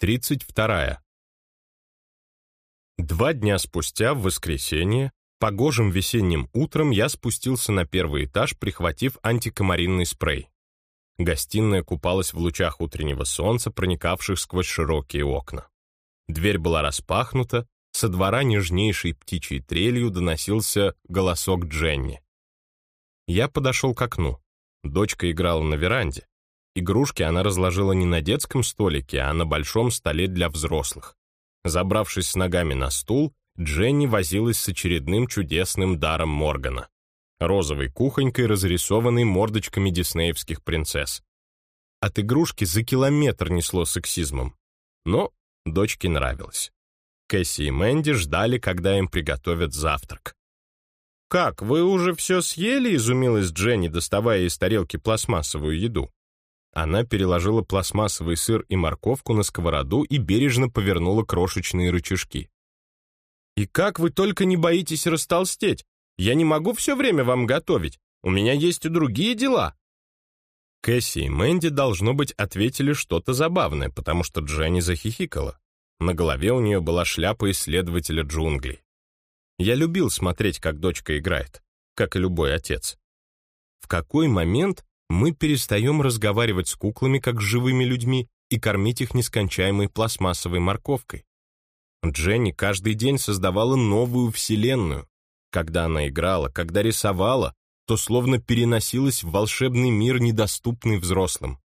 32. Два дня спустя, в воскресенье, погожим весенним утром я спустился на первый этаж, прихватив антикомаринный спрей. Гостиная купалась в лучах утреннего солнца, проникавших сквозь широкие окна. Дверь была распахнута, со двора нежнейшей птичьей трелью доносился голосок Дженни. Я подошел к окну. Дочка играла на веранде. Игрушки она разложила не на детском столике, а на большом столе для взрослых. Забравшись с ногами на стул, Дженни возилась с очередным чудесным даром Моргана — розовой кухонькой, разрисованной мордочками диснеевских принцесс. От игрушки за километр несло сексизмом. Но дочке нравилось. Кэсси и Мэнди ждали, когда им приготовят завтрак. «Как, вы уже все съели?» — изумилась Дженни, доставая из тарелки пластмассовую еду. Она переложила пластмассовый сыр и морковку на сковороду и бережно повернула крошечные рычажки. «И как вы только не боитесь растолстеть? Я не могу все время вам готовить. У меня есть и другие дела». Кэсси и Мэнди, должно быть, ответили что-то забавное, потому что Дженни захихикала. На голове у нее была шляпа исследователя джунглей. Я любил смотреть, как дочка играет, как и любой отец. В какой момент мы перестаем разговаривать с куклами, как с живыми людьми, и кормить их нескончаемой пластмассовой морковкой? Дженни каждый день создавала новую вселенную. Когда она играла, когда рисовала, то словно переносилась в волшебный мир, недоступный взрослым.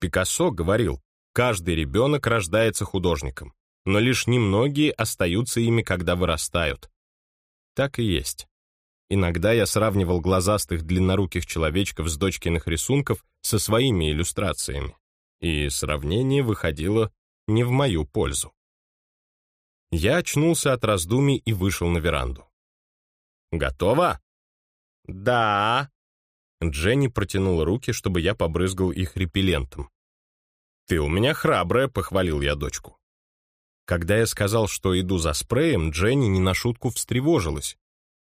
Пикассо говорил, Каждый ребенок рождается художником, но лишь немногие остаются ими, когда вырастают. Так и есть. Иногда я сравнивал глазастых длинноруких человечков с дочкиных рисунков со своими иллюстрациями, и сравнение выходило не в мою пользу. Я очнулся от раздумий и вышел на веранду. «Готово?» «Да». Дженни протянула руки, чтобы я побрызгал их репеллентом. «Ты у меня храбрая», — похвалил я дочку. Когда я сказал, что иду за спреем, Дженни не на шутку встревожилась.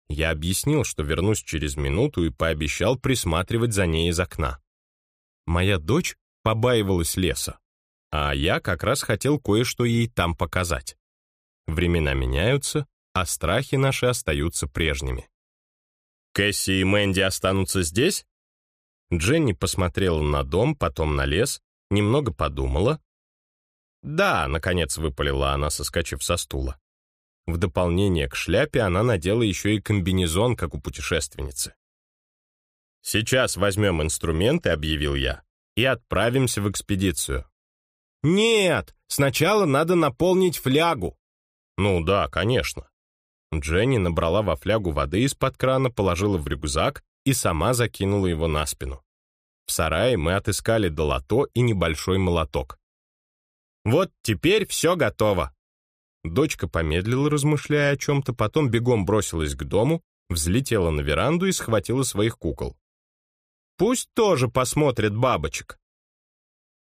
Я объяснил, что вернусь через минуту и пообещал присматривать за ней из окна. Моя дочь побаивалась леса, а я как раз хотел кое-что ей там показать. Времена меняются, а страхи наши остаются прежними. «Кэсси и Мэнди останутся здесь?» Дженни посмотрела на дом, потом на лес, немного подумала. «Да», — наконец выпалила она, соскочив со стула. В дополнение к шляпе она надела еще и комбинезон, как у путешественницы. «Сейчас возьмем инструменты», — объявил я, — «и отправимся в экспедицию». «Нет, сначала надо наполнить флягу». «Ну да, конечно». Дженни набрала во флягу воды из-под крана, положила в рюкзак и сама закинула его на спину. В сарае мы отыскали долото и небольшой молоток. «Вот теперь все готово!» Дочка помедлила, размышляя о чем-то, потом бегом бросилась к дому, взлетела на веранду и схватила своих кукол. «Пусть тоже посмотрят бабочек!»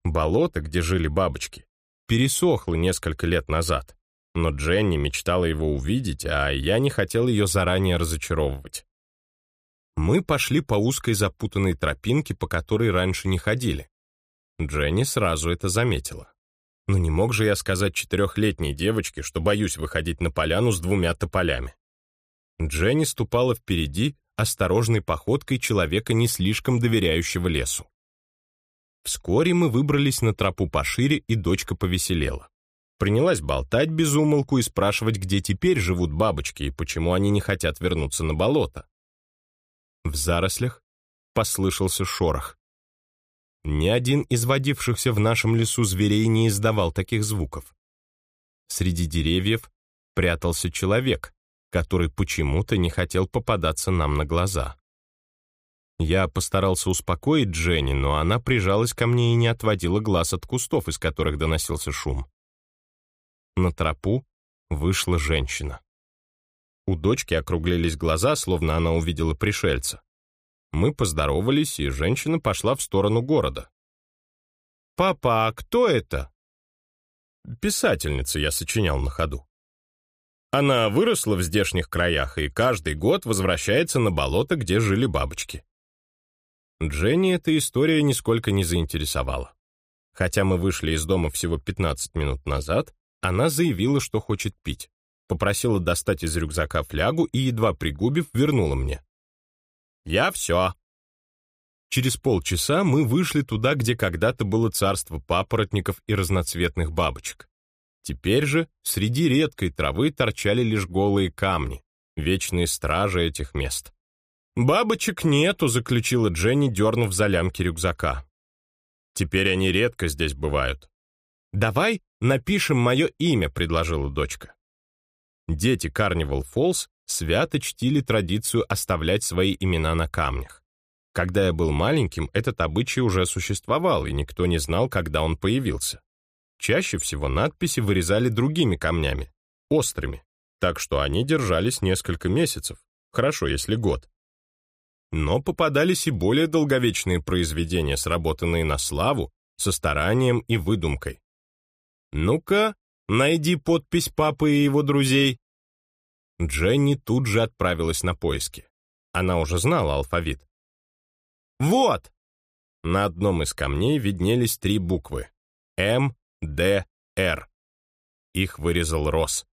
Болото, где жили бабочки, пересохло несколько лет назад, но Дженни мечтала его увидеть, а я не хотел ее заранее разочаровывать. Мы пошли по узкой запутанной тропинке, по которой раньше не ходили. Дженни сразу это заметила. Но не мог же я сказать четырехлетней девочке, что боюсь выходить на поляну с двумя тополями. Дженни ступала впереди осторожной походкой человека, не слишком доверяющего лесу. Вскоре мы выбрались на тропу пошире, и дочка повеселела. Принялась болтать без умолку и спрашивать, где теперь живут бабочки и почему они не хотят вернуться на болото. В зарослях послышался шорох. Ни один из водившихся в нашем лесу зверей не издавал таких звуков. Среди деревьев прятался человек, который почему-то не хотел попадаться нам на глаза. Я постарался успокоить Дженни, но она прижалась ко мне и не отводила глаз от кустов, из которых доносился шум. На тропу вышла женщина. У дочки округлились глаза, словно она увидела пришельца. Мы поздоровались, и женщина пошла в сторону города. «Папа, а кто это?» Писательница я сочинял на ходу. Она выросла в здешних краях и каждый год возвращается на болото, где жили бабочки. Дженни эта история нисколько не заинтересовала. Хотя мы вышли из дома всего 15 минут назад, она заявила, что хочет пить. Попросила достать из рюкзака флягу и, едва пригубив, вернула мне. «Я все». Через полчаса мы вышли туда, где когда-то было царство папоротников и разноцветных бабочек. Теперь же среди редкой травы торчали лишь голые камни, вечные стражи этих мест. «Бабочек нету», — заключила Дженни, дернув за лямки рюкзака. «Теперь они редко здесь бывают». «Давай напишем мое имя», — предложила дочка. Дети Карнивал Фолс свято чтили традицию оставлять свои имена на камнях. Когда я был маленьким, этот обычай уже существовал, и никто не знал, когда он появился. Чаще всего надписи вырезали другими камнями, острыми, так что они держались несколько месяцев, хорошо, если год. Но попадались и более долговечные произведения, сработанные на славу, со старанием и выдумкой. «Ну-ка, найди подпись папы и его друзей». Дженни тут же отправилась на поиски. Она уже знала алфавит. «Вот!» На одном из камней виднелись три буквы. М, Д, Р. Их вырезал Росс.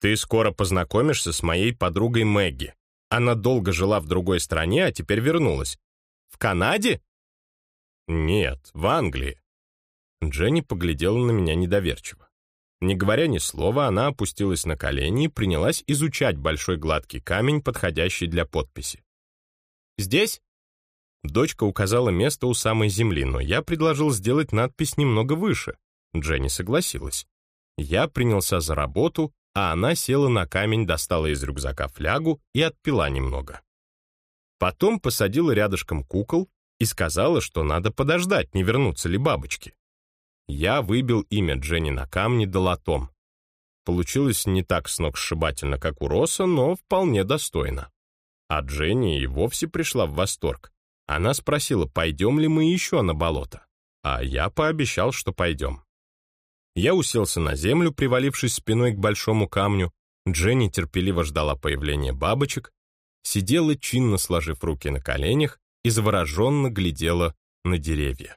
«Ты скоро познакомишься с моей подругой Мэгги. Она долго жила в другой стране, а теперь вернулась. В Канаде? Нет, в Англии. Дженни поглядела на меня недоверчиво. Не говоря ни слова, она опустилась на колени и принялась изучать большой гладкий камень, подходящий для подписи. «Здесь?» Дочка указала место у самой земли, но я предложил сделать надпись немного выше. Дженни согласилась. Я принялся за работу, а она села на камень, достала из рюкзака флягу и отпила немного. Потом посадила рядышком кукол и сказала, что надо подождать, не вернутся ли бабочки. Я выбил имя Дженни на камне долотом. Получилось не так сногсшибательно, как у Росса, но вполне достойно. А Дженни и вовсе пришла в восторг. Она спросила, пойдем ли мы еще на болото, а я пообещал, что пойдем. Я уселся на землю, привалившись спиной к большому камню. Дженни терпеливо ждала появления бабочек, сидела, чинно сложив руки на коленях и завороженно глядела на деревья.